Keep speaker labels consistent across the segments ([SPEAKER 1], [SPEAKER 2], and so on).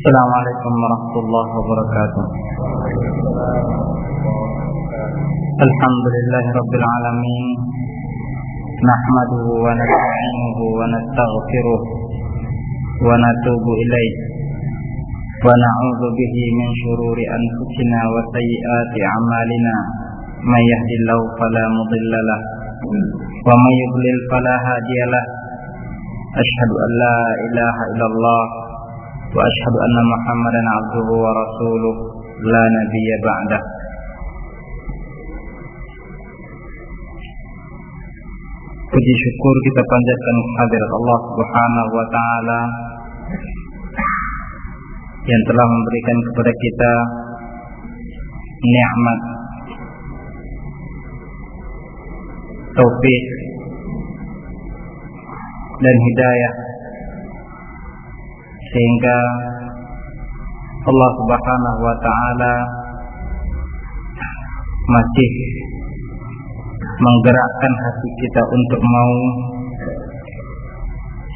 [SPEAKER 1] السلام عليكم ورحمة الله وبركاته. الحمد لله رب العالمين. نحمده ونستعينه ونستغفره ونتوب إليه. ونعوذ به من شرور أنفسنا وسيئات أعمالنا. من يهد الله فلا مضل له ومن يضلل فلا هادي له. أشهد أن لا إله إلا الله وأشهد أن محمدا عبده ورسوله لا نبي بعده Puji syukur kita panjatkan kehadirat Allah Subhanahu wa taala yang telah memberikan kepada kita nikmat taufik dan hidayah sehingga Allah Subhanahu wa taala masih menggerakkan hati kita untuk mau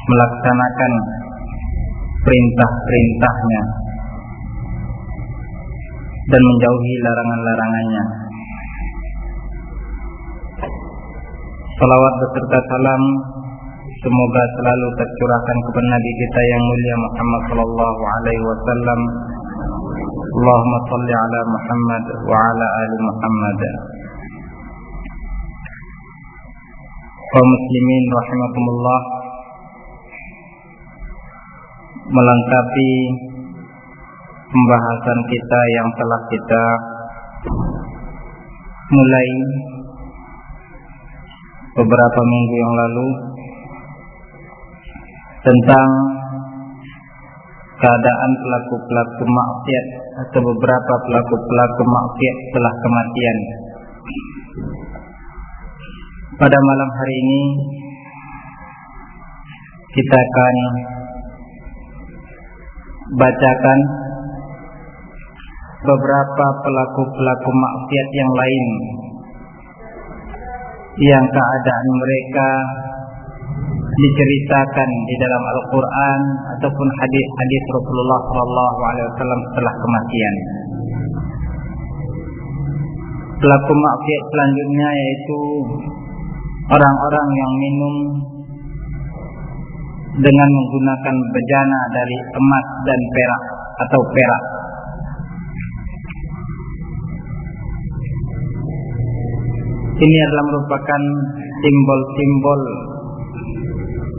[SPEAKER 1] melaksanakan perintah-perintahnya dan menjauhi larangan-larangannya. Salawat beserta salam semoga selalu tercurahkan kepada Nabi kita yang mulia Muhammad sallallahu alaihi wasallam. Allahumma salli ala Muhammad wa ala ali Muhammad. kaum muslimin rahimakumullah melengkapi pembahasan kita yang telah kita mulai beberapa minggu yang lalu tentang keadaan pelaku-pelaku maksiat atau beberapa pelaku-pelaku maksiat setelah kematian. Pada malam hari ini kita akan bacakan beberapa pelaku-pelaku maksiat yang lain yang keadaan mereka diceritakan di dalam Al-Quran ataupun hadis-hadis Rasulullah SAW setelah kematian. Pelaku maksiat selanjutnya yaitu orang-orang yang minum dengan menggunakan bejana dari emas dan perak atau perak. Ini adalah merupakan simbol-simbol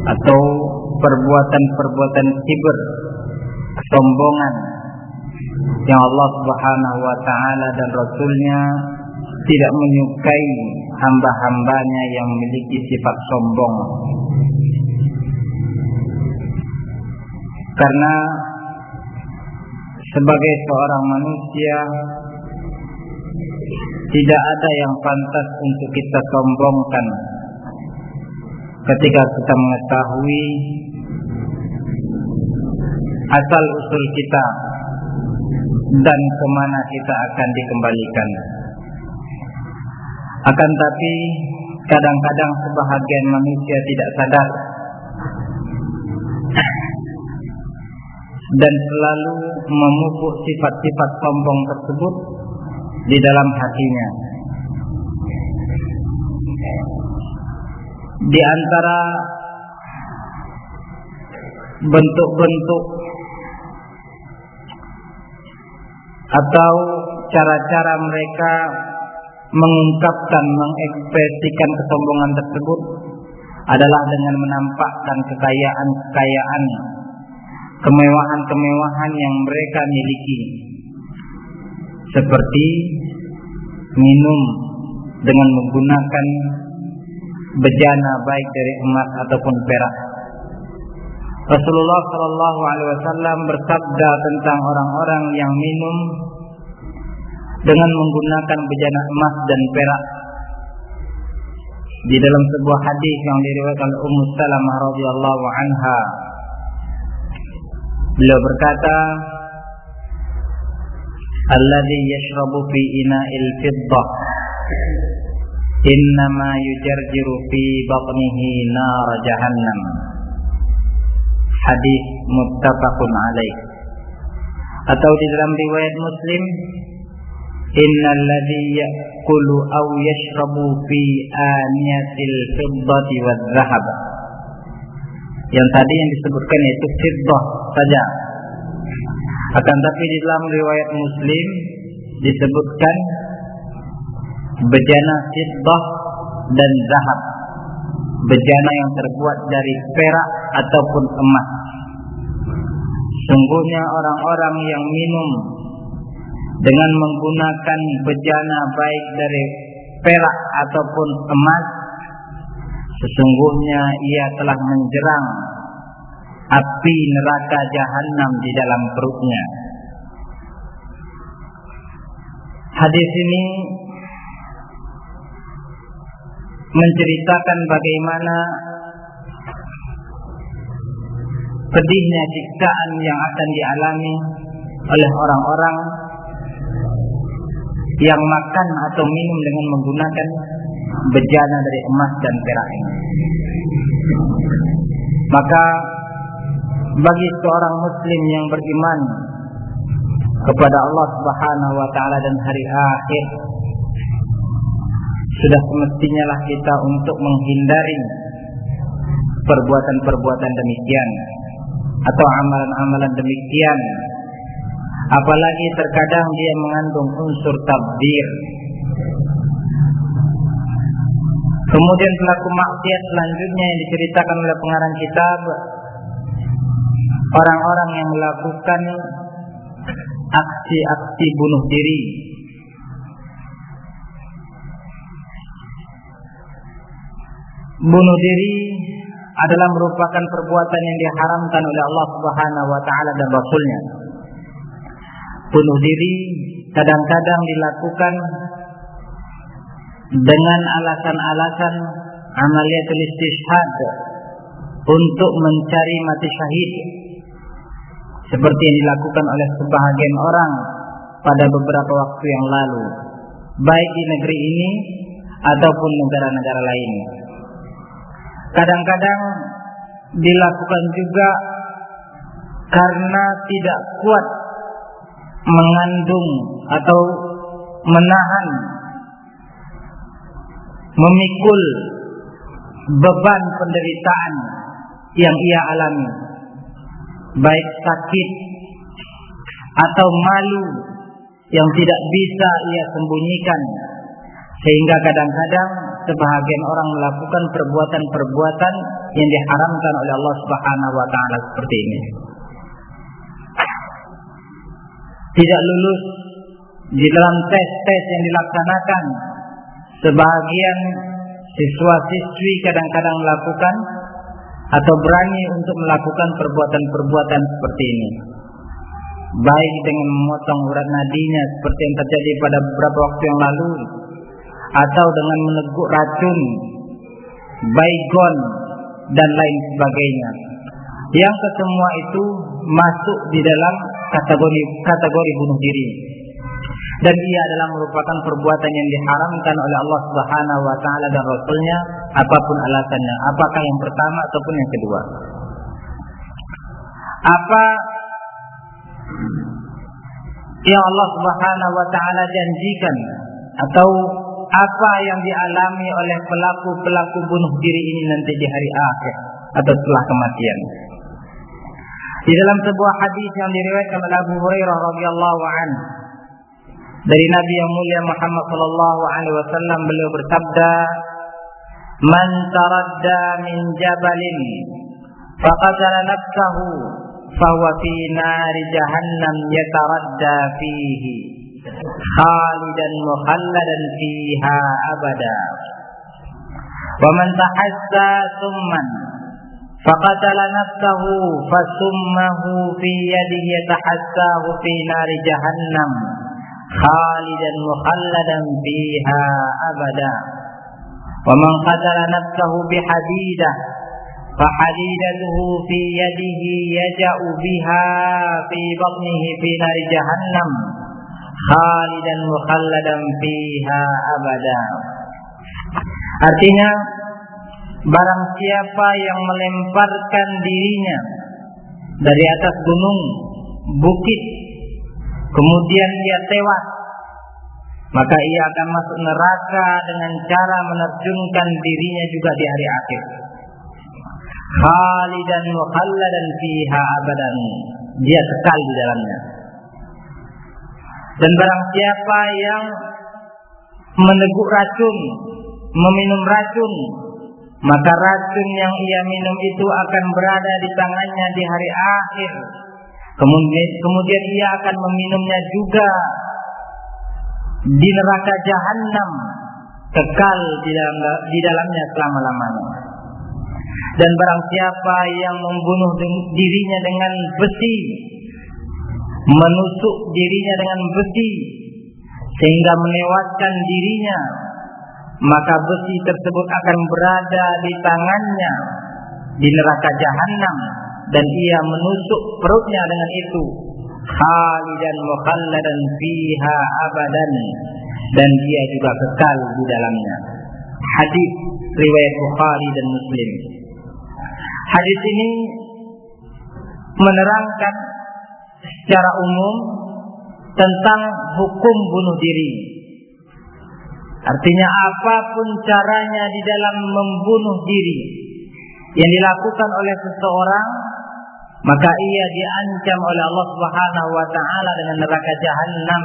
[SPEAKER 1] atau perbuatan-perbuatan kiber, kesombongan yang Allah Subhanahu wa taala dan rasulnya tidak menyukai hamba-hambanya yang memiliki sifat sombong. Karena sebagai seorang manusia tidak ada yang pantas untuk kita sombongkan ketika kita mengetahui asal usul kita dan ke mana kita akan dikembalikan. Akan tapi kadang-kadang sebahagian manusia tidak sadar dan selalu memupuk sifat-sifat sombong tersebut di dalam hatinya. Di antara bentuk-bentuk atau cara-cara mereka mengungkapkan, mengekspresikan kesombongan tersebut adalah dengan menampakkan kekayaan-kekayaan, kemewahan-kemewahan yang mereka miliki. Seperti minum dengan menggunakan bejana baik dari emas ataupun perak. Rasulullah Shallallahu Alaihi Wasallam bersabda tentang orang-orang yang minum dengan menggunakan bejana emas dan perak. Di dalam sebuah hadis yang diriwayatkan oleh Ummu Salamah radhiyallahu anha, beliau berkata, "Alladhi yashrabu fi ina'il fiddah innama yujarjiru fi batnihi nar jahannam." Hadis muttafaqun alaih. atau di dalam riwayat Muslim innal ladzi ya'kulu aw yashrabu fi aniyatil fiddati wadh dhahab yang tadi yang disebutkan itu fiddah saja akan tapi di dalam riwayat Muslim disebutkan bejana fiddah dan zahab bejana yang terbuat dari perak ataupun emas Sungguhnya orang-orang yang minum dengan menggunakan bejana baik dari perak ataupun emas sesungguhnya ia telah menjerang api neraka jahanam di dalam perutnya. Hadis ini menceritakan bagaimana pedihnya siksaan yang akan dialami oleh orang-orang yang makan atau minum dengan menggunakan bejana dari emas dan perak ini. Maka bagi seorang muslim yang beriman kepada Allah Subhanahu wa taala dan hari akhir sudah semestinya lah kita untuk menghindari perbuatan-perbuatan demikian atau amalan-amalan demikian. Apalagi terkadang dia mengandung unsur tabdir kemudian pelaku maksiat selanjutnya yang diceritakan oleh pengarang kitab orang-orang yang melakukan aksi-aksi bunuh diri bunuh diri adalah merupakan perbuatan yang diharamkan oleh Allah Subhanahu wa taala dan rasulnya. Bunuh diri kadang-kadang dilakukan dengan alasan-alasan amaliyatul istishhad untuk mencari mati syahid seperti yang dilakukan oleh sebahagian orang pada beberapa waktu yang lalu baik di negeri ini ataupun negara-negara lain. Kadang-kadang dilakukan juga karena tidak kuat mengandung atau menahan memikul beban penderitaan yang ia alami. Baik sakit atau malu yang tidak bisa ia sembunyikan. Sehingga kadang-kadang sebahagian orang melakukan perbuatan-perbuatan yang diharamkan oleh Allah Subhanahu wa taala seperti ini. Tidak lulus di dalam tes-tes yang dilaksanakan sebahagian siswa-siswi kadang-kadang melakukan atau berani untuk melakukan perbuatan-perbuatan seperti ini. Baik dengan memotong urat nadinya seperti yang terjadi pada beberapa waktu yang lalu atau dengan meneguk racun, baygon dan lain sebagainya. Yang kesemua itu masuk di dalam kategori kategori bunuh diri. Dan ia adalah merupakan perbuatan yang diharamkan oleh Allah Subhanahu wa taala dan Rasulnya apa pun alasannya, apakah yang pertama ataupun yang kedua. Apa yang Allah Subhanahu wa taala janjikan atau apa yang dialami oleh pelaku-pelaku bunuh diri ini nanti di hari akhir atau setelah kematian. Di dalam sebuah hadis yang diriwayatkan oleh Abu Hurairah radhiyallahu an dari Nabi yang mulia Muhammad sallallahu alaihi wasallam beliau bersabda, "Man taradda min jabalin faqatala nafsahu fahuwa fi nari jahannam yataradda fihi." خالدا مخلدا فيها أبدا ومن تحسى سما فقتل نفسه فسمه في يده يتحساه في نار جهنم خالدا مخلدا فيها أبدا ومن قتل نفسه بحديدة فحديدته في يده يجأ بها في بطنه في نار جهنم khalidan mukhalladan fiha abada. Artinya barang siapa yang melemparkan dirinya dari atas gunung, bukit kemudian dia tewas, maka ia akan masuk neraka dengan cara menerjunkan dirinya juga di hari akhir. Khalidan mukhalladan fiha abadan. Dia kekal di dalamnya. Dan barang siapa yang meneguk racun, meminum racun, maka racun yang ia minum itu akan berada di tangannya di hari akhir. Kemudian, kemudian ia akan meminumnya juga di neraka jahanam kekal di dalam di dalamnya selama-lamanya. Dan barang siapa yang membunuh dirinya dengan besi, menusuk dirinya dengan besi sehingga menewaskan dirinya, maka besi tersebut akan berada di tangannya di neraka jahanam dan ia menusuk perutnya dengan itu khalidan mukhalladan fiha abadan dan dia juga kekal di dalamnya. Hadis riwayat Bukhari dan Muslim. Hadis ini menerangkan secara umum tentang hukum bunuh diri. Artinya apa pun caranya di dalam membunuh diri yang dilakukan oleh seseorang maka ia diancam oleh Allah Subhanahu wa taala dengan neraka jahanam.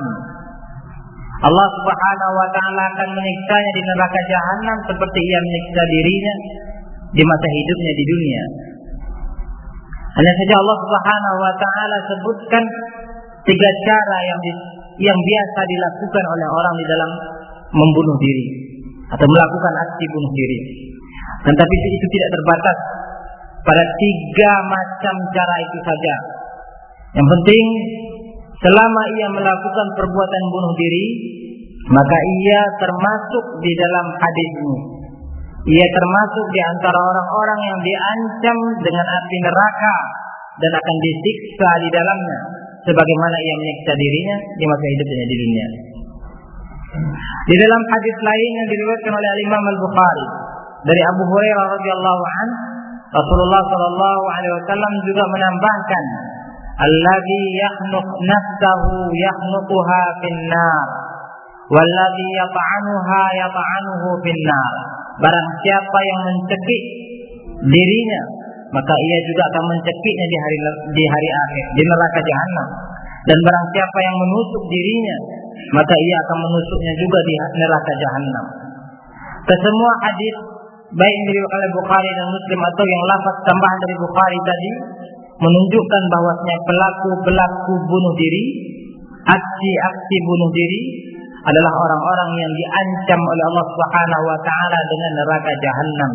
[SPEAKER 1] Allah Subhanahu wa taala akan menyiksanya di neraka jahanam seperti ia menyiksa dirinya di masa hidupnya di dunia. Hanya saja Allah Subhanahu wa taala sebutkan tiga cara yang di, yang biasa dilakukan oleh orang di dalam membunuh diri atau melakukan aksi bunuh diri. Dan tapi itu tidak terbatas pada tiga macam cara itu saja. Yang penting selama ia melakukan perbuatan bunuh diri, maka ia termasuk di dalam hadis ini. Ia termasuk di antara orang-orang yang diancam dengan api neraka dan akan disiksa di dalamnya sebagaimana ia menyiksa dirinya di masa hidupnya di dunia. Di dalam hadis lain yang diriwayatkan oleh Imam Al-Bukhari dari Abu Hurairah radhiyallahu anhu Rasulullah Shallallahu Alaihi Wasallam juga menambahkan, "Alladhi yahnuq nafsahu yahnuquha finnar, walladhi yata'anuha yata'anuhu finnar." Barang siapa yang mencekik dirinya, maka ia juga akan mencekiknya di hari di hari akhir, di neraka jahanam. Dan barang siapa yang menusuk dirinya, maka ia akan menusuknya juga di neraka jahanam. Kesemua hadis baik yang oleh Bukhari dan Muslim atau yang lafaz tambahan dari Bukhari tadi menunjukkan bahwasanya pelaku-pelaku bunuh diri, aksi-aksi bunuh diri adalah orang-orang yang diancam oleh Allah Subhanahu wa taala dengan neraka jahanam.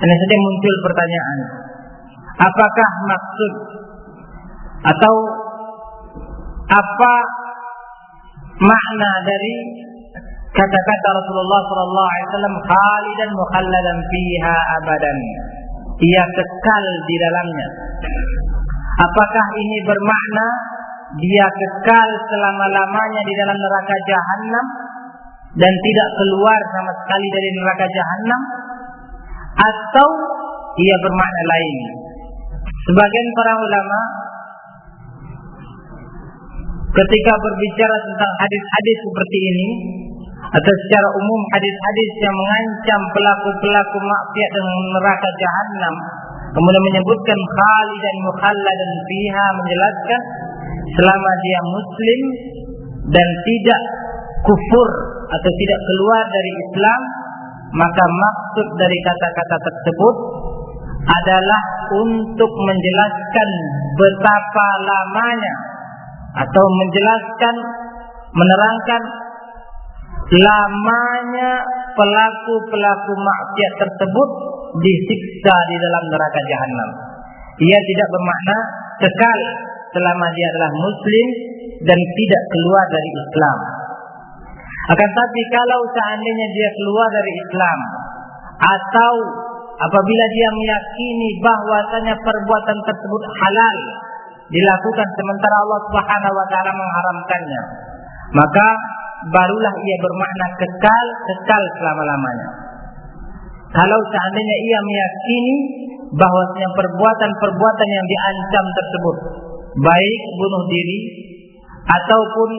[SPEAKER 1] Hanya saja muncul pertanyaan, apakah maksud atau apa makna dari kata-kata Rasulullah sallallahu alaihi wasallam khalidan mukhalladan fiha abadan. Ia kekal di dalamnya. Apakah ini bermakna dia kekal selama-lamanya di dalam neraka jahanam dan tidak keluar sama sekali dari neraka jahanam atau ia bermakna lain. Sebagian para ulama ketika berbicara tentang hadis-hadis seperti ini atau secara umum hadis-hadis yang mengancam pelaku-pelaku maksiat dengan neraka jahanam kemudian menyebutkan dan mukhalla dan fiha menjelaskan selama dia muslim dan tidak kufur atau tidak keluar dari Islam maka maksud dari kata-kata tersebut adalah untuk menjelaskan betapa lamanya atau menjelaskan menerangkan lamanya pelaku-pelaku maksiat tersebut disiksa di dalam neraka jahanam. Ia tidak bermakna kekal selama dia adalah muslim dan tidak keluar dari Islam. Akan tapi kalau seandainya dia keluar dari Islam atau apabila dia meyakini bahwasanya perbuatan tersebut halal dilakukan sementara Allah Subhanahu wa taala mengharamkannya, maka barulah ia bermakna kekal, kekal selama-lamanya. Kalau seandainya ia meyakini bahwasanya perbuatan-perbuatan yang diancam tersebut, baik bunuh diri ataupun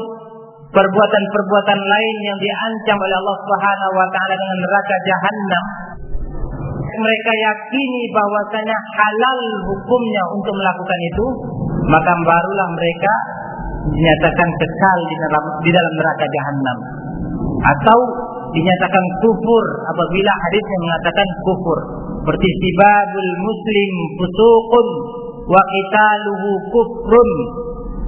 [SPEAKER 1] perbuatan-perbuatan lain yang diancam oleh Allah Subhanahu wa taala dengan neraka jahanam mereka yakini bahwasanya halal hukumnya untuk melakukan itu maka barulah mereka dinyatakan kekal di dalam di dalam neraka jahanam atau dinyatakan kufur apabila hadisnya mengatakan kufur. Seperti sibabul muslim fusuqun wa qitaluhu kufrun.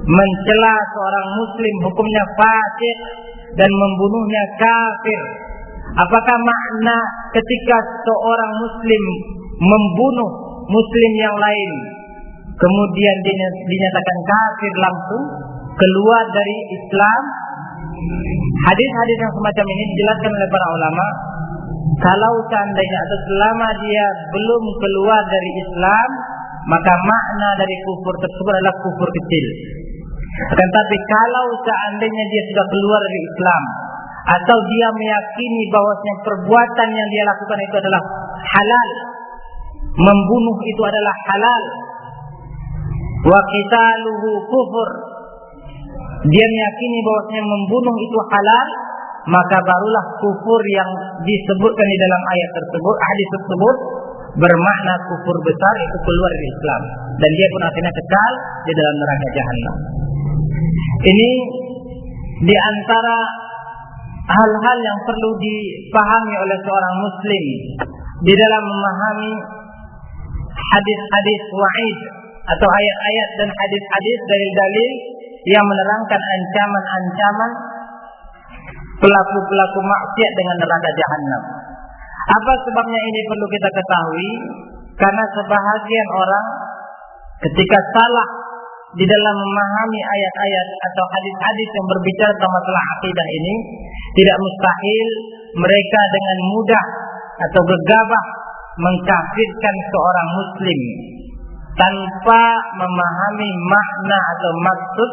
[SPEAKER 1] Mencela seorang muslim hukumnya fasik dan membunuhnya kafir. Apakah makna ketika seorang muslim membunuh muslim yang lain kemudian dinyatakan kafir langsung keluar dari Islam? Hadis-hadis yang semacam ini dijelaskan oleh para ulama. Kalau seandainya atau selama dia belum keluar dari Islam maka makna dari kufur tersebut adalah kufur kecil akan tapi kalau seandainya dia sudah keluar dari Islam atau dia meyakini bahwasanya perbuatan yang dia lakukan itu adalah halal, membunuh itu adalah halal, wa qitaluhu kufur. Dia meyakini bahwasanya membunuh itu halal, maka barulah kufur yang disebutkan di dalam ayat tersebut, hadis tersebut bermakna kufur besar itu keluar dari Islam dan dia pun akhirnya kekal di dalam neraka jahanam. Ini di antara hal-hal yang perlu dipahami oleh seorang muslim di dalam memahami hadis-hadis wa'id atau ayat-ayat dan hadis-hadis dari dalil yang menerangkan ancaman-ancaman pelaku-pelaku maksiat dengan neraka jahanam. Apa sebabnya ini perlu kita ketahui? Karena sebahagian orang ketika salah di dalam memahami ayat-ayat atau hadis-hadis yang berbicara tentang masalah akidah ini tidak mustahil mereka dengan mudah atau gegabah mengkafirkan seorang muslim tanpa memahami makna atau maksud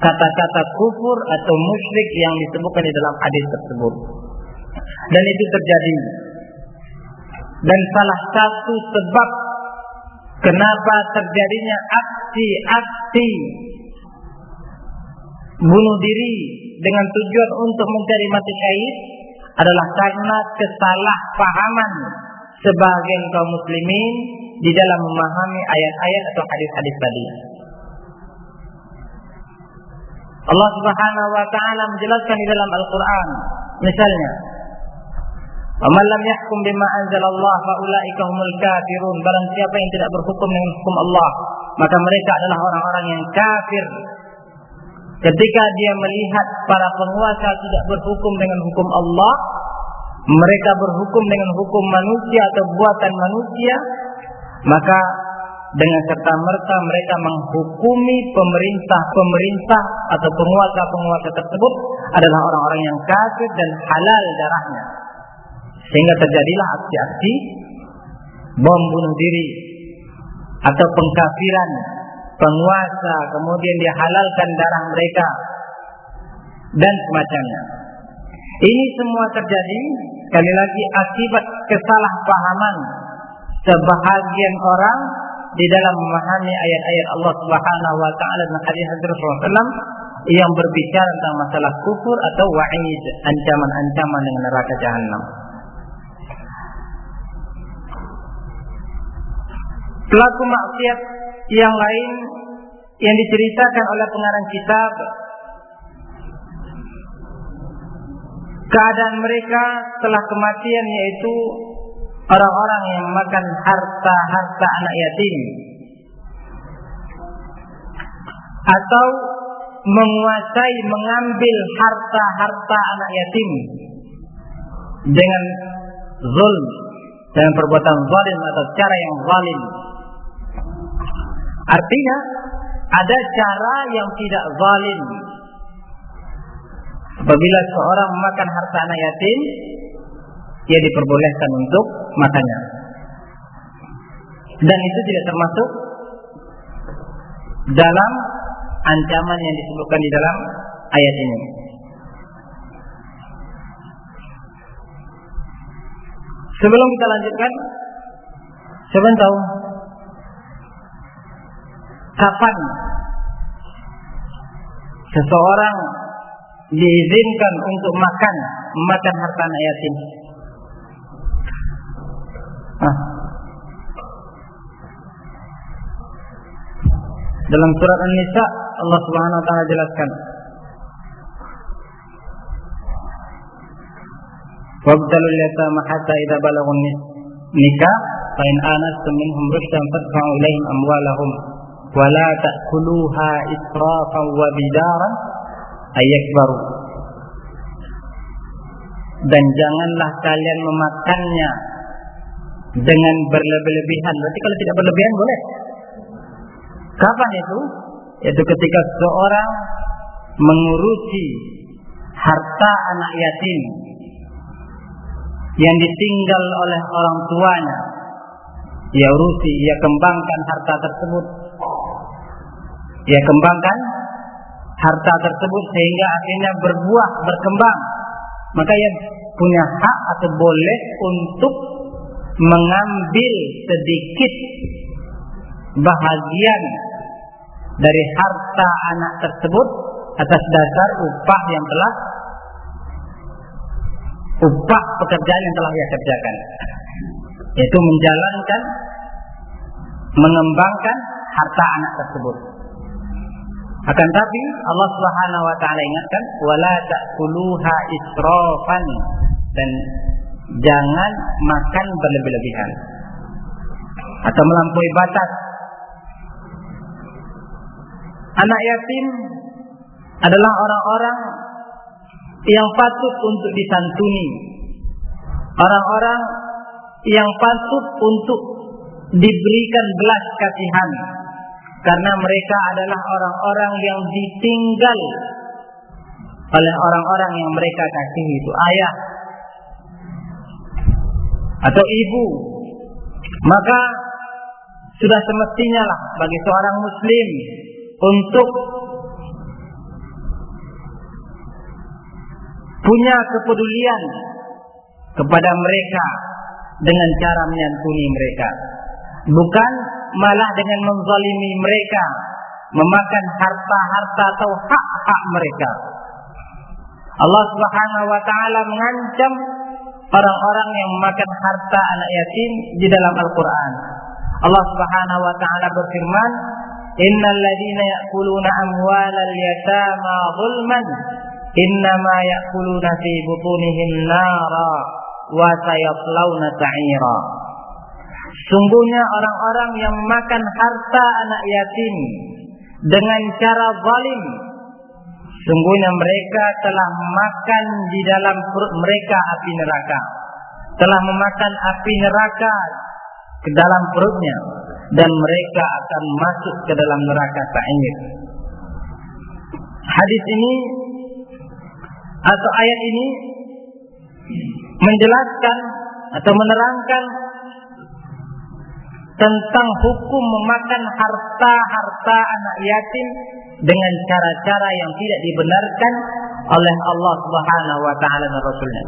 [SPEAKER 1] kata-kata kufur atau musyrik yang disebutkan di dalam hadis tersebut. Dan itu terjadi. Dan salah satu sebab kenapa terjadinya aksi-aksi bunuh diri dengan tujuan untuk mencari mati syahid adalah karena kesalahpahaman sebagian kaum muslimin di dalam memahami ayat-ayat atau hadis-hadis tadi. Allah Subhanahu wa taala menjelaskan di dalam Al-Qur'an misalnya Amal lam yahkum bima anzalallah fa ulaika humul kafirun. Barang siapa yang tidak berhukum dengan hukum Allah, maka mereka adalah orang-orang yang kafir. Ketika dia melihat para penguasa tidak berhukum dengan hukum Allah, mereka berhukum dengan hukum manusia atau buatan manusia, maka dengan serta merta mereka menghukumi pemerintah-pemerintah atau penguasa-penguasa tersebut adalah orang-orang yang kafir dan halal darahnya. Sehingga terjadilah aksi-aksi bom bunuh diri atau pengkafiran penguasa, kemudian dihalalkan darah mereka dan semacamnya. Ini semua terjadi sekali lagi akibat kesalahpahaman sebahagian orang di dalam memahami ayat-ayat Allah Subhanahu wa taala dan hadis-hadis Rasulullah yang berbicara tentang masalah kufur atau wa'id, ancaman-ancaman dengan neraka jahanam. Pelaku maksiat yang lain yang diceritakan oleh pengarang kitab. Keadaan mereka setelah kematian yaitu orang-orang yang makan harta-harta anak yatim. Atau menguasai mengambil harta-harta anak yatim dengan zulm dengan perbuatan zalim atau cara yang zalim Artinya ada cara yang tidak zalim. Apabila seorang memakan harta anak yatim, ia diperbolehkan untuk makannya. Dan itu tidak termasuk dalam ancaman yang disebutkan di dalam ayat ini. Sebelum kita lanjutkan, siapa tahu kapan seseorang diizinkan untuk makan makan harta anak yatim? Ah. Dalam surat An-Nisa Allah Subhanahu wa taala jelaskan Wabtalul yatama hatta idza balagun nikah fa in anastum minhum rushdan fadfa'u ilaihim amwalahum ta'kuluha israfan wa bidaran ayakbaru dan janganlah kalian memakannya dengan berlebih-lebihan. Berarti kalau tidak berlebihan boleh. Kapan itu? Yaitu ketika seorang mengurusi harta anak yatim yang ditinggal oleh orang tuanya. Ia urusi, ia kembangkan harta tersebut. Ia kembangkan harta tersebut sehingga akhirnya berbuah, berkembang. Maka ia punya hak atau boleh untuk mengambil sedikit bahagian dari harta anak tersebut atas dasar upah yang telah upah pekerjaan yang telah ia kerjakan yaitu menjalankan mengembangkan harta anak tersebut akan tapi Allah Subhanahu wa taala ingatkan wala ta'kuluha israfan dan jangan makan berlebih-lebihan atau melampaui batas. Anak yatim adalah orang-orang yang patut untuk disantuni. Orang-orang yang patut untuk diberikan belas kasihan karena mereka adalah orang-orang yang ditinggal oleh orang-orang yang mereka kasihi. Itu ayah atau ibu. Maka sudah semestinya lah bagi seorang muslim untuk punya kepedulian kepada mereka dengan cara menyantuni mereka. Bukan malah dengan menzalimi mereka memakan harta-harta atau hak-hak mereka Allah Subhanahu wa taala mengancam orang-orang yang memakan harta anak yatim di dalam Al-Qur'an. Allah Subhanahu wa taala berfirman, "Innal ladzina ya'kuluna amwalal yatama zulman innama ya'kuluna fi butunihim nara wa sayaslawna sa'ira." Sungguhnya orang-orang yang makan harta anak yatim dengan cara zalim Sungguhnya mereka telah makan di dalam perut mereka api neraka. Telah memakan api neraka ke dalam perutnya dan mereka akan masuk ke dalam neraka sa'ir. Hadis ini atau ayat ini menjelaskan atau menerangkan tentang hukum memakan harta-harta anak yatim dengan cara-cara yang tidak dibenarkan oleh Allah Subhanahu wa taala dan Rasulnya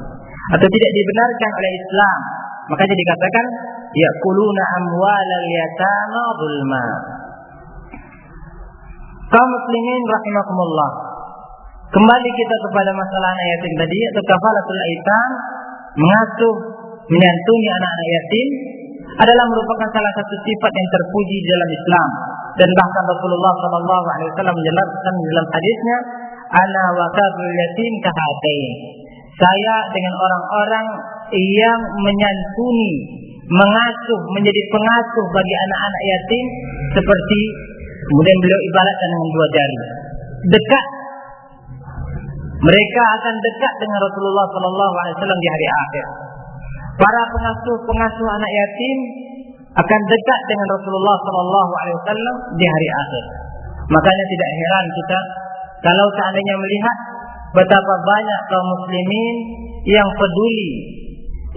[SPEAKER 1] atau tidak dibenarkan oleh Islam. Makanya dikatakan yaquluna amwalal yatama zulma. Kaum muslimin rahimakumullah. Kembali kita kepada masalah anak yatim tadi atau kafalatul aitam mengasuh menyantuni anak-anak yatim adalah merupakan salah satu sifat yang terpuji dalam Islam. Dan bahkan Rasulullah Shallallahu Alaihi Wasallam menjelaskan dalam hadisnya ana wa yatim kahatain saya dengan orang-orang yang menyantuni mengasuh menjadi pengasuh bagi anak-anak yatim seperti kemudian beliau ibaratkan dengan dua jari. Dekat. Mereka akan dekat dengan Rasulullah Shallallahu Alaihi Wasallam di hari akhir para pengasuh-pengasuh anak yatim akan dekat dengan Rasulullah Shallallahu Alaihi Wasallam di hari akhir. Makanya tidak heran kita kalau seandainya melihat betapa banyak kaum muslimin yang peduli,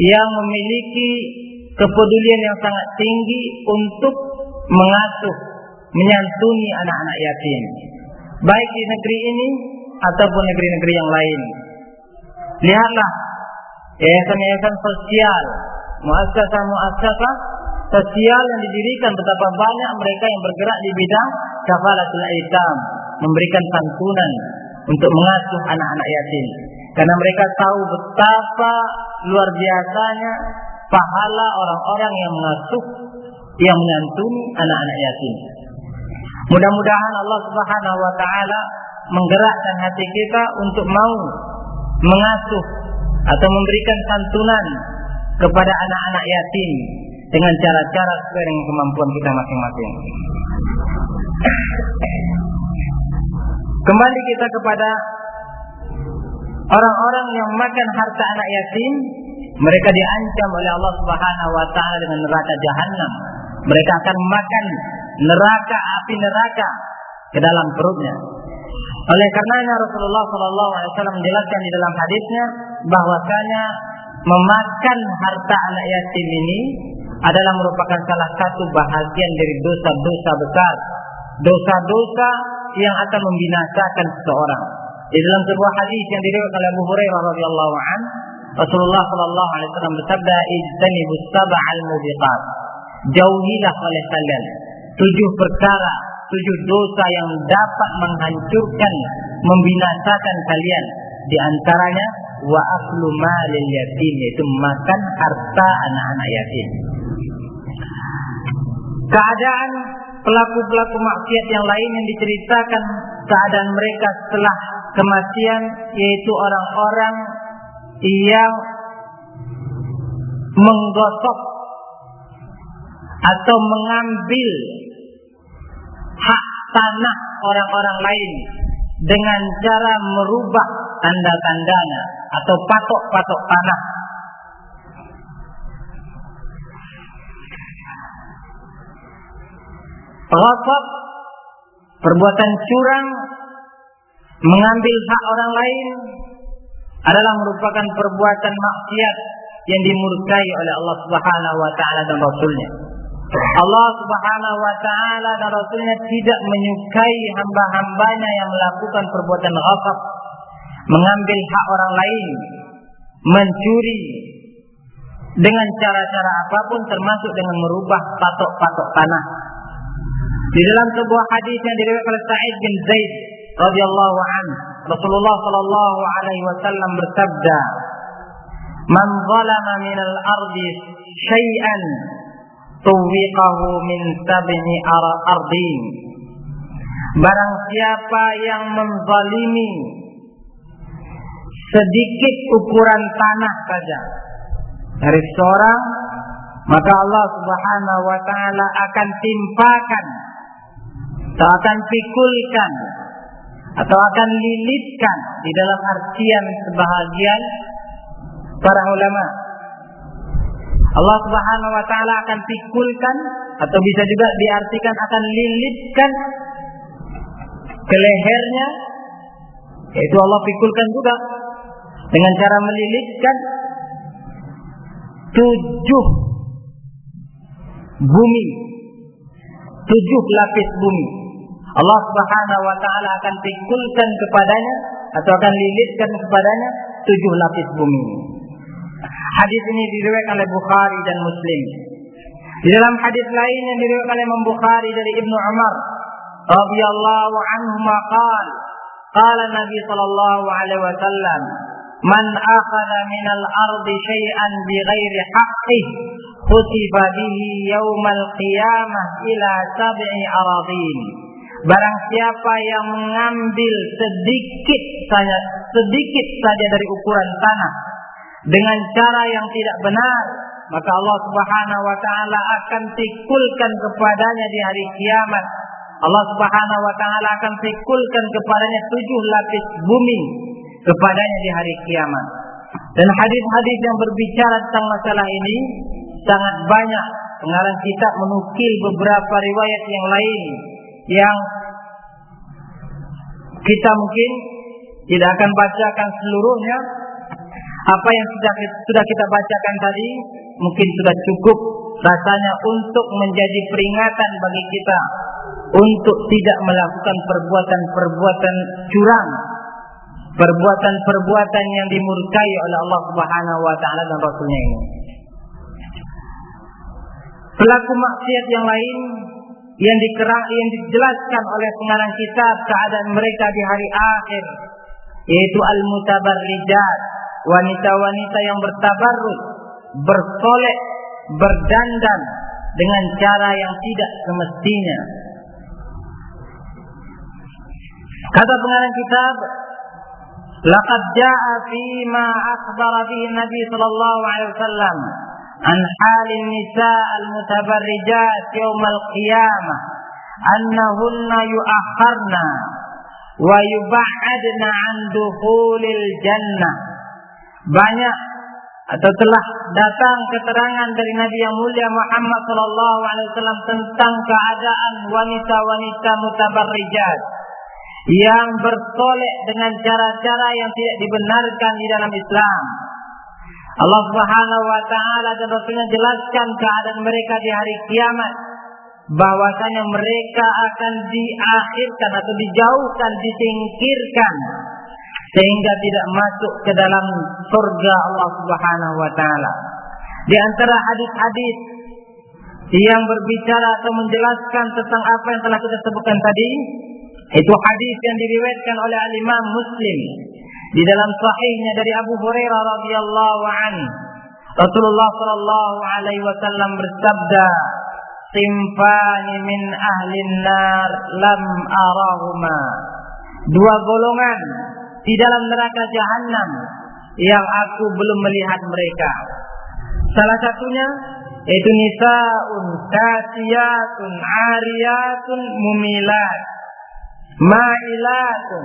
[SPEAKER 1] yang memiliki kepedulian yang sangat tinggi untuk mengasuh, menyantuni anak-anak yatim, baik di negeri ini ataupun negeri-negeri yang lain. Lihatlah yayasan-yayasan sosial, muasasah-muasasah sosial yang didirikan betapa banyak mereka yang bergerak di bidang kafalatul aitam memberikan santunan untuk mengasuh anak-anak yatim. Karena mereka tahu betapa luar biasanya pahala orang-orang yang mengasuh, yang menyantuni anak-anak yatim. Mudah-mudahan Allah Subhanahu wa taala menggerakkan hati kita untuk mau mengasuh atau memberikan santunan kepada anak-anak yatim dengan cara-cara sesuai dengan kemampuan kita masing-masing. Kembali kita kepada orang-orang yang makan harta anak yatim, mereka diancam oleh Allah Subhanahu wa taala dengan neraka jahanam. Mereka akan makan neraka api neraka ke dalam perutnya. Oleh karenanya Rasulullah Shallallahu Alaihi Wasallam menjelaskan di dalam hadisnya bahwasanya memakan harta anak yatim ini adalah merupakan salah satu bahagian dari dosa-dosa besar, dosa-dosa yang akan membinasakan seseorang. Di dalam sebuah hadis yang diriwayatkan oleh Abu Hurairah radhiyallahu an, Rasulullah sallallahu alaihi wasallam bersabda, "Ijtanibus sab'al mubiqat." Jauhilah oleh kalian tujuh perkara, tujuh dosa yang dapat menghancurkan, membinasakan kalian. Di antaranya wa aklu malil yatim yaitu makan harta anak-anak yatim. Keadaan pelaku-pelaku maksiat yang lain yang diceritakan keadaan mereka setelah kematian yaitu orang-orang yang menggosok atau mengambil tanah orang-orang lain dengan cara merubah tanda-tandanya atau patok-patok tanah. Ghasab, perbuatan curang, mengambil hak orang lain adalah merupakan perbuatan maksiat yang dimurkai oleh Allah Subhanahu wa taala dan rasulnya. Allah Subhanahu wa taala dan rasulnya tidak menyukai hamba-hambanya yang melakukan perbuatan ghasab, mengambil hak orang lain, mencuri dengan cara-cara apa pun termasuk dengan merubah patok-patok tanah. Di dalam sebuah hadis yang diriwayatkan oleh Sa'id bin Zaid radhiyallahu an, Rasulullah sallallahu alaihi wasallam bersabda, "Man zalama min al-ardi syai'an tuwiqahu min ardin." Barang siapa yang menzalimi sedikit ukuran tanah saja dari seorang maka Allah Subhanahu wa taala akan timpakan atau akan pikulkan atau akan lilitkan di dalam artian sebahagian para ulama. Allah Subhanahu wa taala akan pikulkan atau bisa juga diartikan akan lilitkan ke lehernya. Yaitu Allah pikulkan juga dengan cara melilitkan tujuh bumi. Tujuh lapis bumi. Allah Subhanahu wa taala akan pikulkan kepadanya atau akan lilitkan kepadanya tujuh lapis bumi. Hadis ini diriwayatkan oleh Bukhari dan Muslim. Di dalam hadis lain yang diriwayatkan oleh Imam Bukhari dari Ibnu Umar radhiyallahu anhu maqal qala Nabi sallallahu alaihi wasallam man akhadha min al-ardi syai'an bighairi haqqih kutiba bihi yaumal qiyamah ila sab'i aradin Barang siapa yang mengambil sedikit saja sedikit saja dari ukuran tanah dengan cara yang tidak benar, maka Allah Subhanahu wa taala akan tikulkan kepadanya di hari kiamat. Allah Subhanahu wa taala akan tikulkan kepadanya tujuh lapis bumi kepadanya di hari kiamat. Dan hadis-hadis yang berbicara tentang masalah ini sangat banyak. Pengarang kitab menukil beberapa riwayat yang lain yang kita mungkin tidak akan bacakan seluruhnya. Apa yang sudah sudah kita bacakan tadi mungkin sudah cukup rasanya untuk menjadi peringatan bagi kita untuk tidak melakukan perbuatan-perbuatan curang, perbuatan-perbuatan yang dimurkai oleh Allah Subhanahu wa taala dan Rasulnya ini. Pelaku maksiat yang lain yang dikerang yang dijelaskan oleh pengarang kitab keadaan mereka di hari akhir yaitu al-mutabarrijat wanita-wanita yang bertabarruk, bersolek, berdandan dengan cara yang tidak semestinya. Kata pengarang kitab, "Laqad jaa'a fi ma akhbara bihi Nabi sallallahu alaihi wasallam an hal an-nisa' al-mutabarrijat yawm al-qiyamah annahunna yu'akharna wa yub'adna 'an dukhulil jannah." Banyak atau telah datang keterangan dari Nabi yang mulia Muhammad sallallahu alaihi wasallam tentang keadaan wanita-wanita mutabarrijat yang bersolek dengan cara-cara yang tidak dibenarkan di dalam Islam. Allah Subhanahu wa taala dan Rasulnya jelaskan keadaan mereka di hari kiamat bahwasanya mereka akan diakhirkan atau dijauhkan, disingkirkan sehingga tidak masuk ke dalam surga Allah Subhanahu wa taala. Di antara hadis-hadis yang berbicara atau menjelaskan tentang apa yang telah kita sebutkan tadi, itu hadis yang diriwayatkan oleh Imam Muslim di dalam sahihnya dari Abu Hurairah radhiyallahu an Rasulullah sallallahu alaihi wasallam bersabda Simfani min ahli nar lam arahuma dua golongan di dalam neraka jahanam yang aku belum melihat mereka. Salah satunya yaitu nisaun kasiyatun ariyatun mumilat ma'ilatun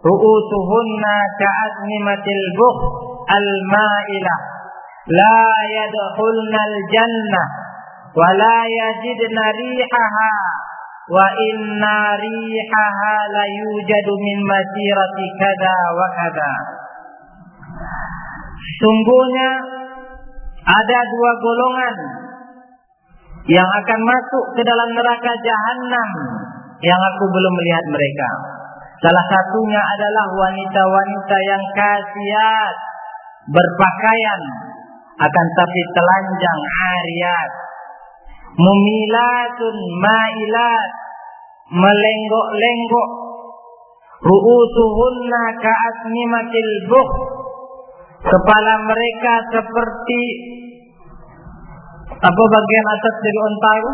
[SPEAKER 1] ru'usuhunna ka'aznimatil bukh al-ma'ilah la yadkhulna al-jannah wa la yajidna rihaha wa inna rihaha la yujadu min masirati kada wa kada Sungguhnya ada dua golongan yang akan masuk ke dalam neraka jahanam yang aku belum melihat mereka. Salah satunya adalah wanita-wanita yang kasiat, berpakaian, akan tapi telanjang ariat. Mumilatun mailat, melenggok-lenggok. Ru'usuhunna ka'asnimatil bukh. Kepala mereka seperti apa bagian atas dari onta itu?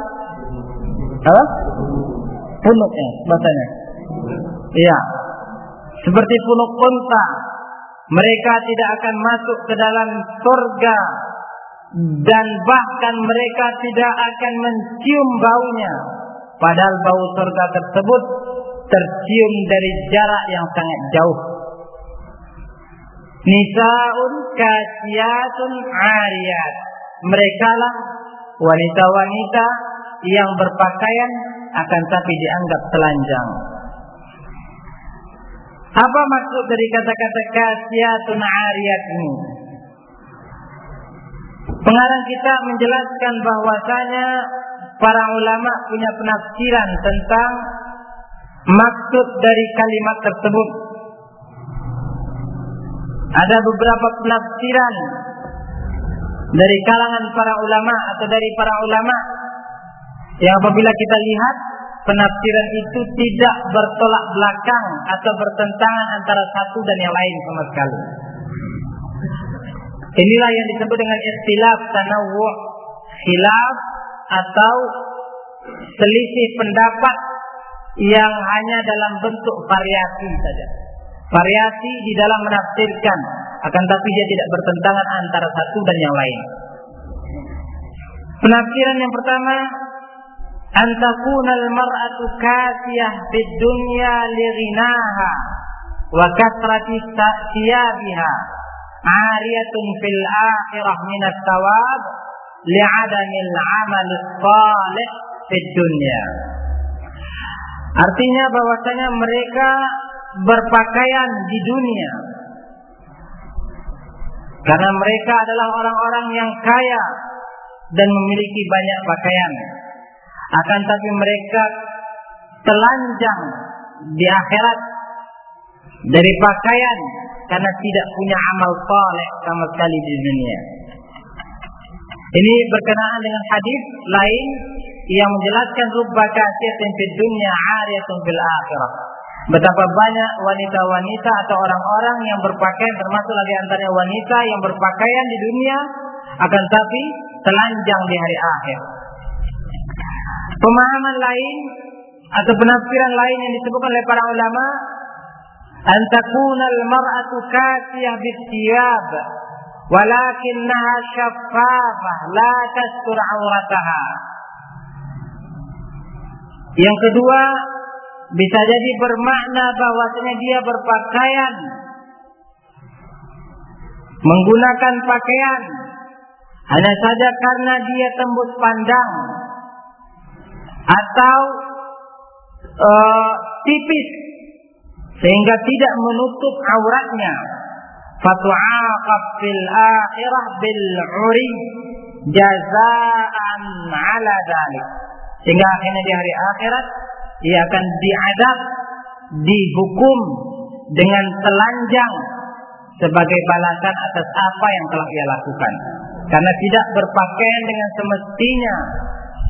[SPEAKER 1] Apa? Punuknya, bahasanya. Iya. Seperti punuk unta. Mereka tidak akan masuk ke dalam surga dan bahkan mereka tidak akan mencium baunya. Padahal bau surga tersebut tercium dari jarak yang sangat jauh. Nisaun kasiyatun ariyat. Mereka lah wanita-wanita yang berpakaian akan tapi dianggap telanjang. Apa maksud dari kata-kata kasiyatun ariyat ini? Pengarang kita menjelaskan bahwasanya para ulama punya penafsiran tentang maksud dari kalimat tersebut. Ada beberapa penafsiran dari kalangan para ulama atau dari para ulama yang apabila kita lihat penafsiran itu tidak bertolak belakang atau bertentangan antara satu dan yang lain sama sekali. Inilah yang disebut dengan ikhtilaf tanawu khilaf atau selisih pendapat yang hanya dalam bentuk variasi saja. Variasi di dalam menafsirkan, akan tapi dia tidak bertentangan antara satu dan yang lain. Penafsiran yang pertama an takuna al-mar'atu kasiyah fid dunya li ghinaha wa thiyabiha ariyatun fil akhirah min at-thawab li'adamil amal salih fid dunya. Artinya bahwasanya mereka berpakaian di dunia. Karena mereka adalah orang-orang yang kaya dan memiliki banyak pakaian. Akan tapi mereka telanjang di akhirat dari pakaian karena tidak punya amal saleh sama sekali di dunia. Ini berkenaan dengan hadis lain yang menjelaskan rubba kasiyatin fid dunya 'ariyatun fil akhirah. Betapa banyak wanita-wanita atau orang-orang yang berpakaian termasuk lagi antaranya wanita yang berpakaian di dunia akan tapi telanjang di hari akhir. Pemahaman lain atau penafsiran lain yang disebutkan oleh para ulama al-mar'atu kasiyah bisiyab walakinnaha syaffafah la tastur aurataha yang kedua bisa jadi bermakna bahwasanya dia berpakaian. Menggunakan pakaian. Hanya saja karena dia tembus pandang. Atau uh, tipis sehingga tidak menutup auratnya. Fatu'aqab fil akhirah bil uri jazaan ala dalik sehingga akhirnya di hari akhirat ia akan diadab dihukum dengan telanjang sebagai balasan atas apa yang telah ia lakukan. Karena tidak berpakaian dengan semestinya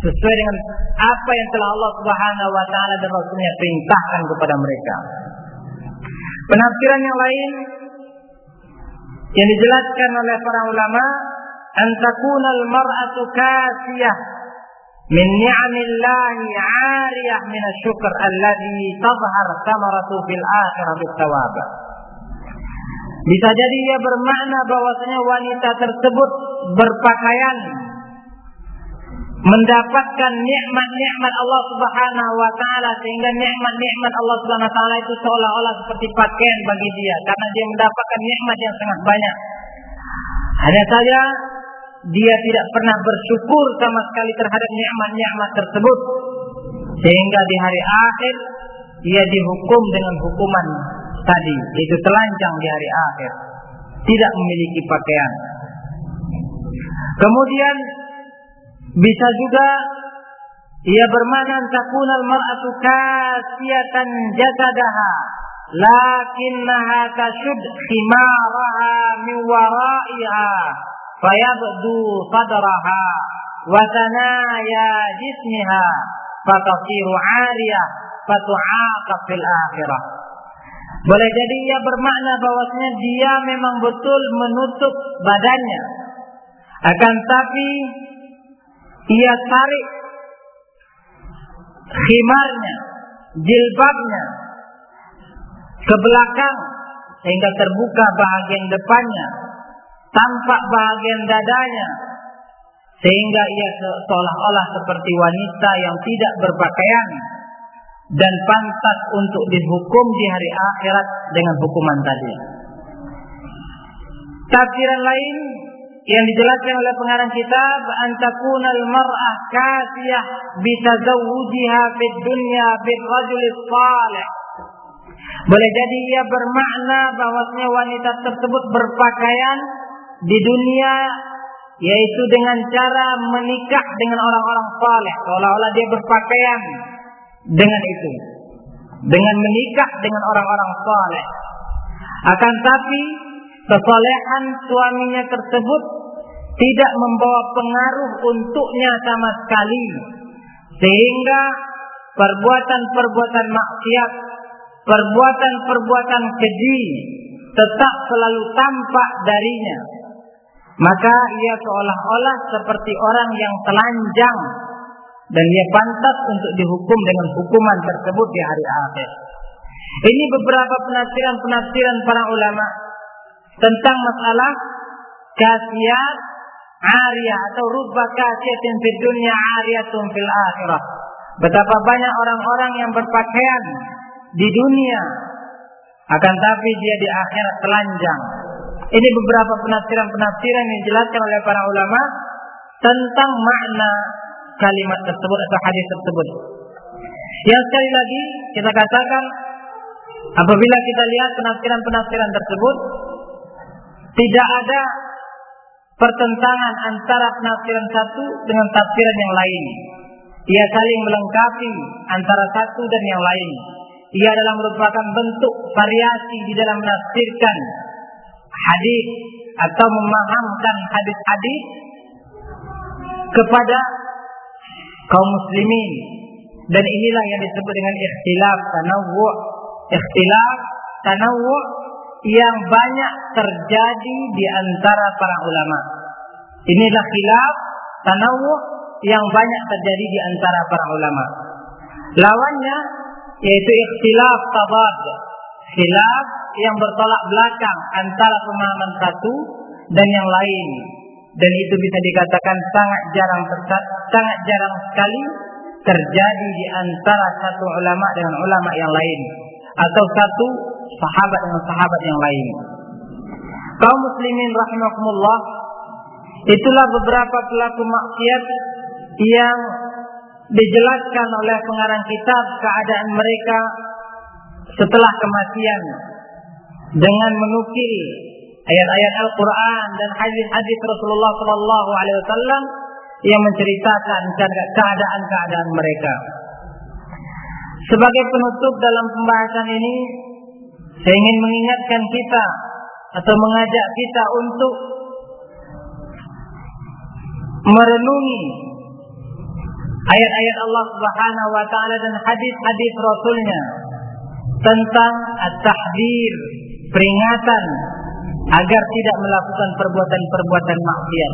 [SPEAKER 1] sesuai dengan apa yang telah Allah Subhanahu wa taala dan Rasulnya perintahkan kepada mereka. Penafsiran yang lain yang dijelaskan oleh para ulama antakuna al-mar'atu kasiyah min ni'amillahi 'ariyah min asy-syukr alladhi tadhhar thamaratu fil akhirah bis-thawab. Bisa jadi ia bermakna bahwasanya wanita tersebut berpakaian mendapatkan nikmat-nikmat Allah Subhanahu wa taala sehingga nikmat-nikmat Allah Subhanahu wa taala itu seolah-olah seperti pakaian bagi dia karena dia mendapatkan nikmat yang sangat banyak. Hanya saja dia tidak pernah bersyukur sama sekali terhadap nikmat-nikmat tersebut sehingga di hari akhir ia dihukum dengan hukuman tadi yaitu telanjang di hari akhir tidak memiliki pakaian. Kemudian bisa juga ia bermakna takunal mar'atu kasiyatan jasadaha lakinnaha tashud khimaraha min wara'iha fayabdu sadraha wa tanaya jismiha fatasiru 'ariyah fatu'aqab fil akhirah. Boleh jadi ia bermakna bahwasanya dia memang betul menutup badannya. Akan tapi ia tarik khimarnya, jilbabnya ke belakang sehingga terbuka bagian depannya, tampak bagian dadanya sehingga ia seolah-olah seperti wanita yang tidak berpakaian dan pantas untuk dihukum di hari akhirat dengan hukuman tadi. Tafsiran lain yang dijelaskan oleh pengarang kitab antakuna al-mar'ah kasiyah bitazawujiha fid dunya bil rajul salih. Boleh jadi ia bermakna bahwasanya wanita tersebut berpakaian di dunia yaitu dengan cara menikah dengan orang-orang saleh seolah-olah dia berpakaian dengan itu. Dengan menikah dengan orang-orang saleh akan tapi Kesolehan suaminya tersebut tidak membawa pengaruh untuknya sama sekali. Sehingga perbuatan-perbuatan maksiat, perbuatan-perbuatan keji tetap selalu tampak darinya. Maka ia seolah-olah seperti orang yang telanjang dan ia pantas untuk dihukum dengan hukuman tersebut di hari akhir. Ini beberapa penafsiran-penafsiran para ulama tentang masalah kasiat ariyah atau rubba kasiatin fid dunya ariyatun fil akhirah. Betapa banyak orang-orang yang berpakaian di dunia akan tapi dia di akhirat telanjang. Ini beberapa penafsiran-penafsiran yang dijelaskan oleh para ulama tentang makna kalimat tersebut atau hadis tersebut. Yang sekali lagi kita katakan apabila kita lihat penafsiran-penafsiran tersebut tidak ada pertentangan antara penafsiran satu dengan tafsiran yang lain. Ia saling melengkapi antara satu dan yang lain. Ia adalah merupakan bentuk variasi di dalam menafsirkan hadis atau memahamkan hadis-hadis kepada kaum muslimin dan inilah yang disebut dengan ikhtilaf tanawwu ikhtilaf tanawwu yang banyak terjadi di antara para ulama. Inilah khilaf tanawwu yang banyak terjadi di antara para ulama. Lawannya yaitu ikhtilaf tabad. Khilaf yang bertolak belakang antara pemahaman satu dan yang lain. Dan itu bisa dikatakan sangat jarang sangat jarang sekali terjadi di antara satu ulama dengan ulama yang lain. Atau satu sahabat dengan sahabat yang lain. Kaum muslimin rahimakumullah itulah beberapa pelaku maksiat yang dijelaskan oleh pengarang kitab keadaan mereka setelah kematian dengan menukil ayat-ayat Al-Quran dan hadis-hadis Rasulullah Sallallahu Alaihi Wasallam yang menceritakan keadaan-keadaan mereka. Sebagai penutup dalam pembahasan ini, saya ingin mengingatkan kita atau mengajak kita untuk merenungi ayat-ayat Allah Subhanahu wa taala dan hadis-hadis Rasulnya tentang at-tahdir, peringatan agar tidak melakukan perbuatan-perbuatan maksiat.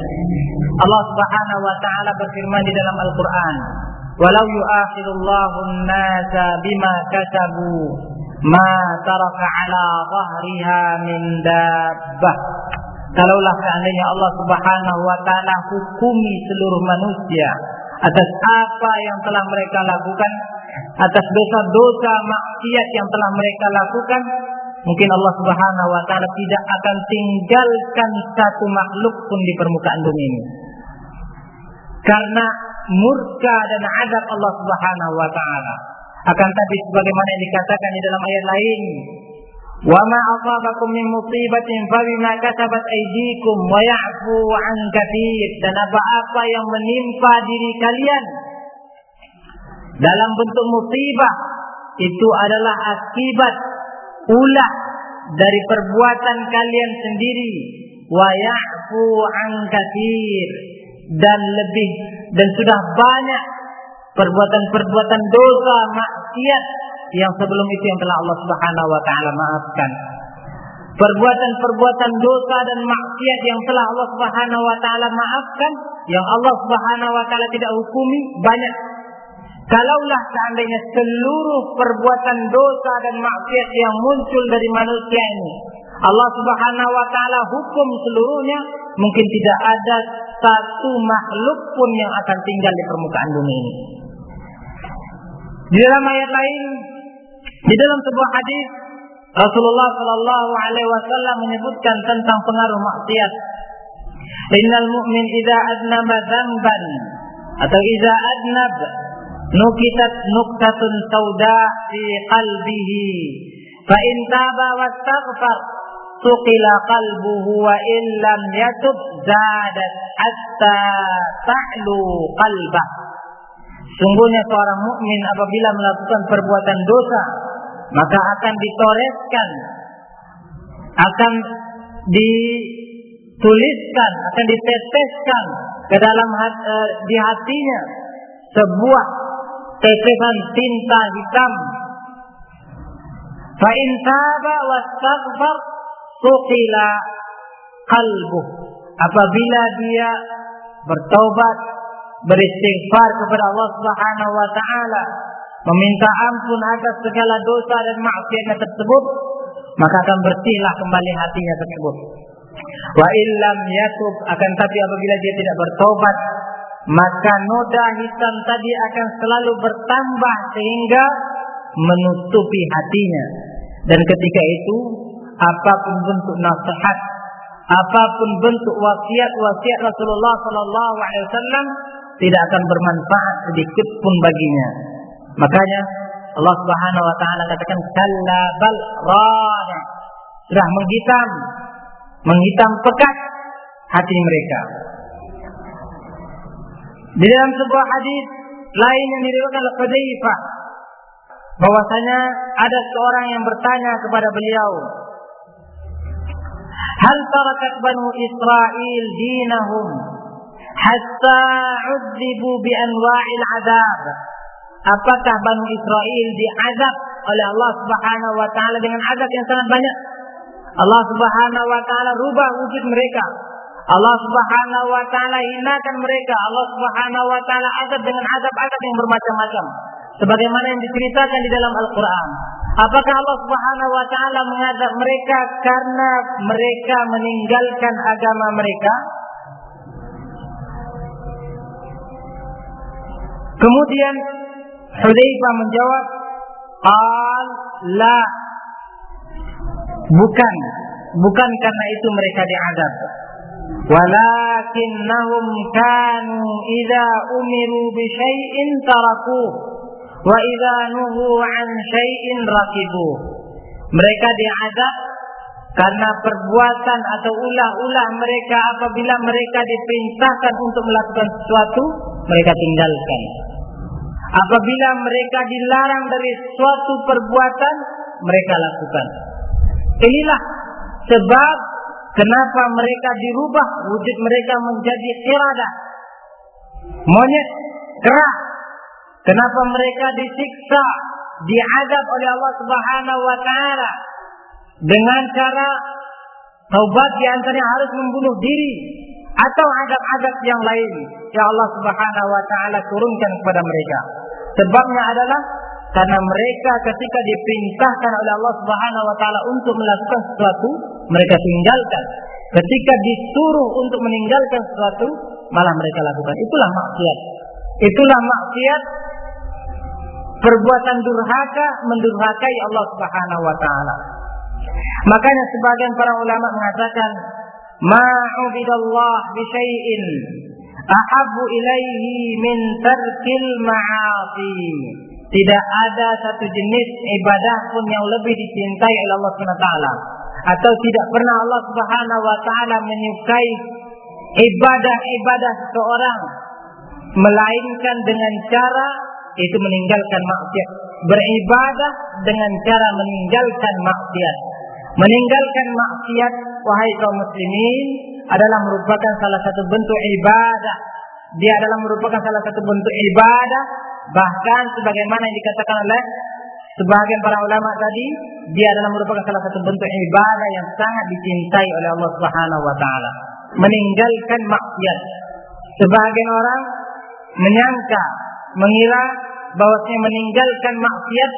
[SPEAKER 1] Allah Subhanahu wa taala berfirman di dalam Al-Qur'an, "Walau yu'akhirullahu an-nasa bima kasabu, ma taraka 'ala dhahriha min dabbah." Kalaulah seandainya Allah Subhanahu wa taala hukumi seluruh manusia atas apa yang telah mereka lakukan, atas dosa-dosa maksiat yang telah mereka lakukan, mungkin Allah Subhanahu wa taala tidak akan tinggalkan satu makhluk pun di permukaan bumi ini. Karena murka dan adab Allah Subhanahu wa taala. Akan tapi sebagaimana yang dikatakan di dalam ayat lain, "Wa ma asabakum min musibatin fa bima kasabat aydikum wa ya'fu 'an katsir." Dan apa-apa yang menimpa diri kalian dalam bentuk musibah itu adalah akibat ulah dari perbuatan kalian sendiri wa ya'fu an katsir dan lebih dan sudah banyak perbuatan-perbuatan dosa maksiat yang sebelum itu yang telah Allah Subhanahu wa taala maafkan. Perbuatan-perbuatan dosa dan maksiat yang telah Allah Subhanahu wa taala maafkan, yang Allah Subhanahu wa taala tidak hukumi banyak Kalaulah seandainya seluruh perbuatan dosa dan maksiat yang muncul dari manusia ini Allah Subhanahu wa taala hukum seluruhnya, mungkin tidak ada satu makhluk pun yang akan tinggal di permukaan bumi ini. Di dalam ayat lain, di dalam sebuah hadis Rasulullah Shallallahu Alaihi Wasallam menyebutkan tentang pengaruh maksiat. Innal mu'min idza adnaba dzamban atau idza adnab nukitat nuktatun sauda fi qalbihi fa in taba wastaghfar tuqila qalbuhu wa in lam yatub zadat hatta ta'lu qalbah Sungguhnya seorang mukmin apabila melakukan perbuatan dosa maka akan ditoreskan akan dituliskan akan diteteskan ke dalam hati, eh, di hatinya sebuah tetesan tinta hitam. Fa in taba wastaghfar tuqila qalbu. Apabila dia bertobat, beristighfar kepada Allah Subhanahu wa taala, meminta ampun atas segala dosa dan maksiatnya tersebut, maka akan bersihlah kembali hatinya tersebut. Wa illam yatub akan tapi apabila dia tidak bertobat, maka noda hitam tadi akan selalu bertambah sehingga menutupi hatinya. Dan ketika itu, apa pun bentuk nasihat, apa pun bentuk wasiat-wasiat Rasulullah Sallallahu Alaihi Wasallam tidak akan bermanfaat sedikit pun baginya. Makanya Allah Subhanahu Wa Taala katakan kalla bal rana sudah menghitam, menghitam pekat hati mereka. Di dalam sebuah hadis lain yang diriwayatkan oleh Hudzaifah bahwasanya ada seorang yang bertanya kepada beliau Hal tarakat Banu Israel dinahum hatta 'udzibu bi anwa'il 'adzab. Apakah Bani Israel diazab oleh Allah Subhanahu wa taala dengan azab yang sangat banyak? Allah Subhanahu wa taala rubah wujud mereka. Allah Subhanahu wa taala hinakan mereka. Allah Subhanahu wa taala azab dengan azab-azab yang bermacam-macam. Sebagaimana yang diceritakan di dalam Al-Qur'an. Apakah Allah Subhanahu wa taala mengazab mereka karena mereka meninggalkan agama mereka? Kemudian Hudzaifah menjawab, "Qal la." Bukan, bukan karena itu mereka diazab. Walakinnahum kanu idza umiru bi syai'in tarakuh wa idza nuhu an syai'in rakibu. Mereka diazab karena perbuatan atau ulah-ulah mereka apabila mereka diperintahkan untuk melakukan sesuatu, mereka tinggalkan. Apabila mereka dilarang dari suatu perbuatan, mereka lakukan. Inilah sebab kenapa mereka dirubah wujud mereka menjadi kirada. Monyet keras. Kenapa mereka disiksa, diadab oleh Allah Subhanahu wa taala dengan cara taubat di antaranya harus membunuh diri atau adab-adab yang lain yang Allah Subhanahu wa taala turunkan kepada mereka. Sebabnya adalah karena mereka ketika diperintahkan oleh Allah Subhanahu wa taala untuk melakukan sesuatu, mereka tinggalkan. Ketika disuruh untuk meninggalkan sesuatu, malah mereka lakukan. Itulah maksiat. Itulah maksiat perbuatan durhaka mendurhakai Allah Subhanahu wa taala. Makanya sebagian para ulama mengatakan bi syai'in ahabbu ilaihi min tarkil ma'asi. Tidak ada satu jenis ibadah pun yang lebih dicintai oleh Allah SWT. Atau tidak pernah Allah Subhanahu wa taala menyukai ibadah-ibadah seorang melainkan dengan cara itu meninggalkan maksiat. Beribadah dengan cara meninggalkan maksiat. Meninggalkan maksiat wahai kaum muslimin adalah merupakan salah satu bentuk ibadah. Dia adalah merupakan salah satu bentuk ibadah bahkan sebagaimana yang dikatakan oleh sebagian para ulama tadi, dia adalah merupakan salah satu bentuk ibadah yang sangat dicintai oleh Allah Subhanahu wa taala. Meninggalkan maksiat. Sebagian orang menyangka, mengira bahwasanya meninggalkan maksiat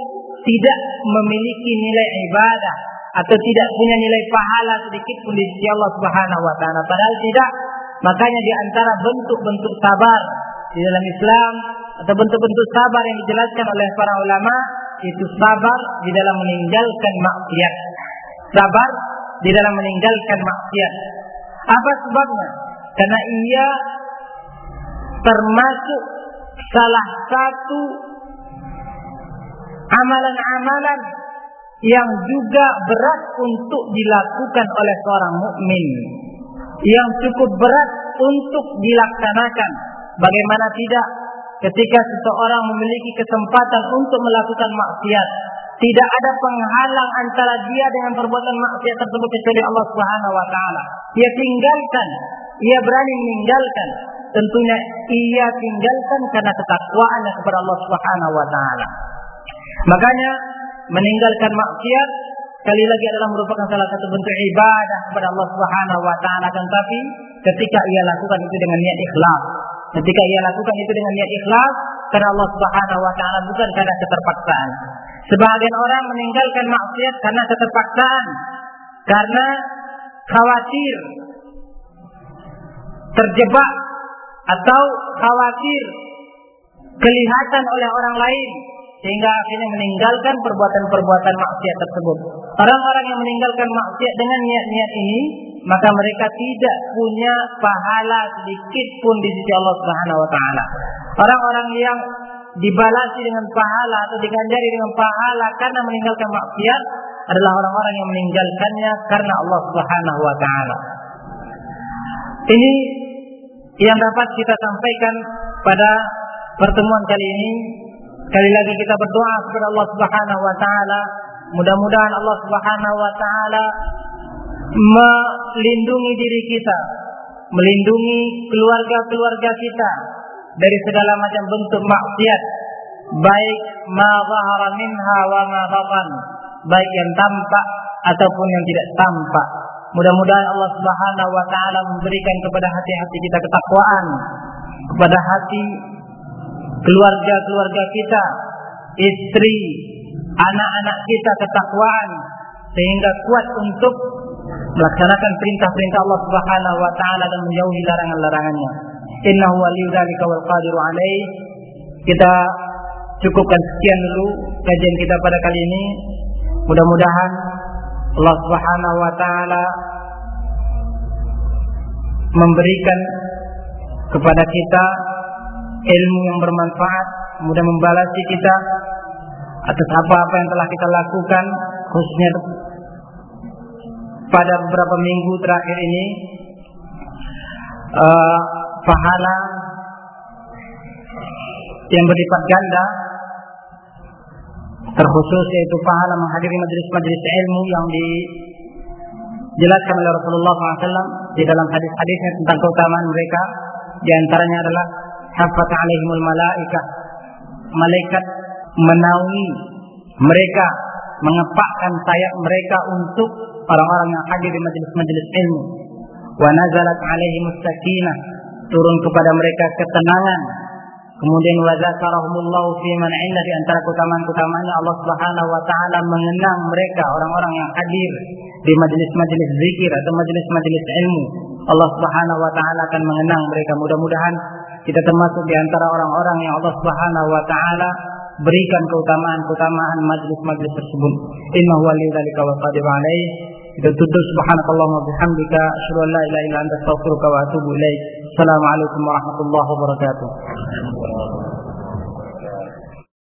[SPEAKER 1] tidak memiliki nilai ibadah atau tidak punya nilai pahala sedikit pun di sisi Allah Subhanahu wa taala. Padahal tidak. Makanya di antara bentuk-bentuk sabar di dalam Islam atau bentuk-bentuk sabar yang dijelaskan oleh para ulama itu sabar di dalam meninggalkan maksiat. Sabar di dalam meninggalkan maksiat. Apa sebabnya? Karena ia termasuk salah satu amalan-amalan yang juga berat untuk dilakukan oleh seorang mukmin. Yang cukup berat untuk dilaksanakan. Bagaimana tidak? Ketika seseorang memiliki kesempatan untuk melakukan maksiat tidak ada penghalang antara dia dengan perbuatan maksiat tersebut kecuali Allah Subhanahu wa taala. Dia tinggalkan ia berani meninggalkan. Tentunya ia tinggalkan karena ketakwaannya kepada Allah Subhanahu wa taala. Makanya meninggalkan maksiat sekali lagi adalah merupakan salah satu bentuk ibadah kepada Allah Subhanahu wa taala. Tetapi ketika ia lakukan itu dengan niat ikhlas. Ketika ia lakukan itu dengan niat ikhlas karena Allah Subhanahu wa taala bukan karena keterpaksaan. Sebagian orang meninggalkan maksiat karena keterpaksaan. Karena khawatir terjebak atau khawatir kelihatan oleh orang lain sehingga akhirnya meninggalkan perbuatan-perbuatan maksiat tersebut. Orang-orang yang meninggalkan maksiat dengan niat-niat ini, maka mereka tidak punya pahala sedikit pun di sisi Allah Subhanahu wa taala. Orang-orang yang dibalasi dengan pahala atau diganjari dengan pahala karena meninggalkan maksiat adalah orang-orang yang meninggalkannya karena Allah Subhanahu wa taala. Ini yang dapat kita sampaikan pada pertemuan kali ini Sekali lagi kita berdoa kepada Allah Subhanahu wa taala, mudah-mudahan Allah Subhanahu wa taala melindungi diri kita melindungi keluarga-keluarga kita dari segala macam bentuk maksiat baik ma zahara minha wa ma batan baik yang tampak ataupun yang tidak tampak. Mudah-mudahan Allah Subhanahu wa taala memberikan kepada hati-hati kita ketakwaan kepada hati keluarga-keluarga kita istri anak-anak kita ketakwaan sehingga kuat untuk melaksanakan perintah-perintah Allah Subhanahu wa taala dan menjauhi larangan-larangannya. Innahu waliyudzalika wal qadiru alaih. Kita cukupkan sekian dulu kajian kita pada kali ini. Mudah-mudahan Allah Subhanahu wa taala memberikan kepada kita ilmu yang bermanfaat, mudah membalasi kita atas apa-apa yang telah kita lakukan khususnya pada beberapa minggu terakhir ini. Uh, pahala yang berlipat ganda terkhusus yaitu pahala menghadiri majelis-majelis ilmu yang dijelaskan oleh Rasulullah SAW di dalam hadis-hadisnya tentang keutamaan mereka. Di antaranya adalah hafat alaihimul malaika malaikat menaungi mereka mengepakkan sayap mereka untuk orang-orang yang hadir di majelis-majelis ilmu. Wa nazalat alaihim sakinah turun kepada mereka ketenangan. Kemudian wa zakarahumullahu fi man inda di antara keutamaan-keutamaannya Allah Subhanahu wa taala mengenang mereka orang-orang yang hadir di majelis-majelis zikir atau majelis-majelis ilmu. Allah Subhanahu wa taala akan mengenang mereka. Mudah-mudahan kita termasuk di antara orang-orang yang Allah Subhanahu wa taala berikan keutamaan-keutamaan majlis-majlis tersebut. Innahu waliyudzalika wa qadir alaih. Kita tutup subhanakallah wa bihamdika asyhadu an la ilaha illa anta astaghfiruka wa atubu ilaik. Assalamualaikum warahmatullahi wabarakatuh.